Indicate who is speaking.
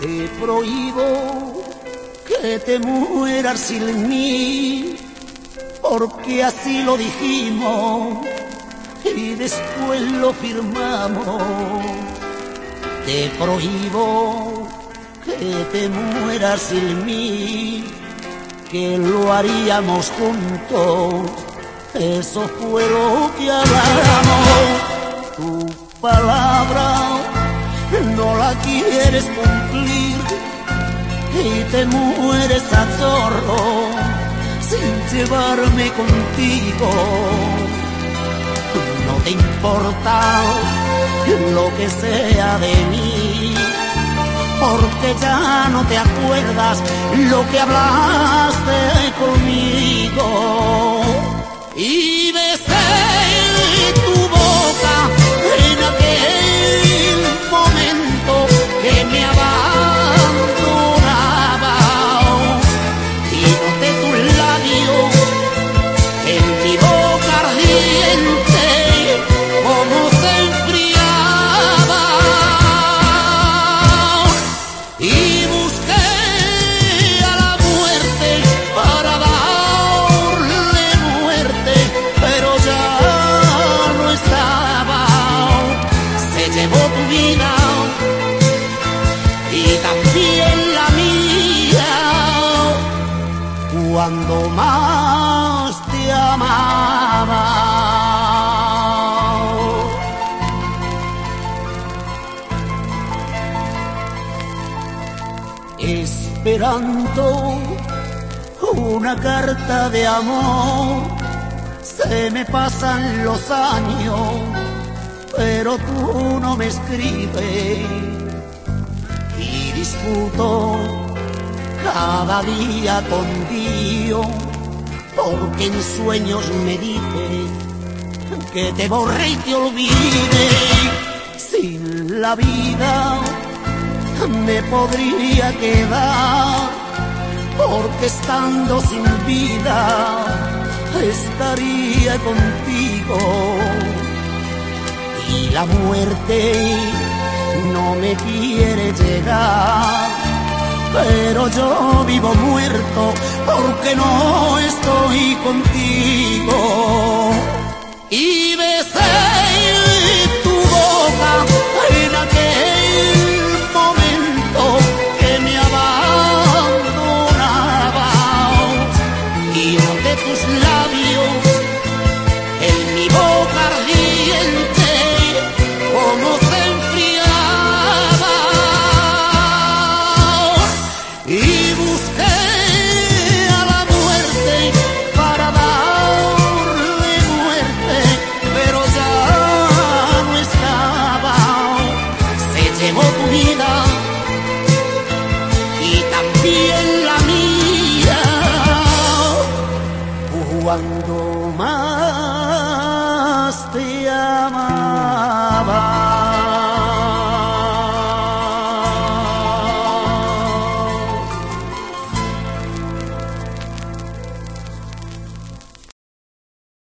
Speaker 1: Te prohíbo que te mueras sin mí, porque así lo dijimos y después lo firmamos. Te prohíbo que te mueras sin mí, que lo haríamos juntos. Eso fue lo que hablamos. Tu palabra quieres cumplir y te mueres a zorro sin llevarme contigo. No te importa lo que sea de mí, porque ya no te acuerdas lo que hablaste llevó tu vida y también la mía cuando más te amaba. Esperando una carta de amor, se me pasan los años, pero tú no me escribes y discuto cada día con Dios, porque en sueños me dice que te borré y te olvide. Sin la vida me podría quedar, porque estando sin vida estaría contigo. La muerte no me quiere llegar pero yo vivo muerto porque no estoy contigo. Y también la mía. Cuando más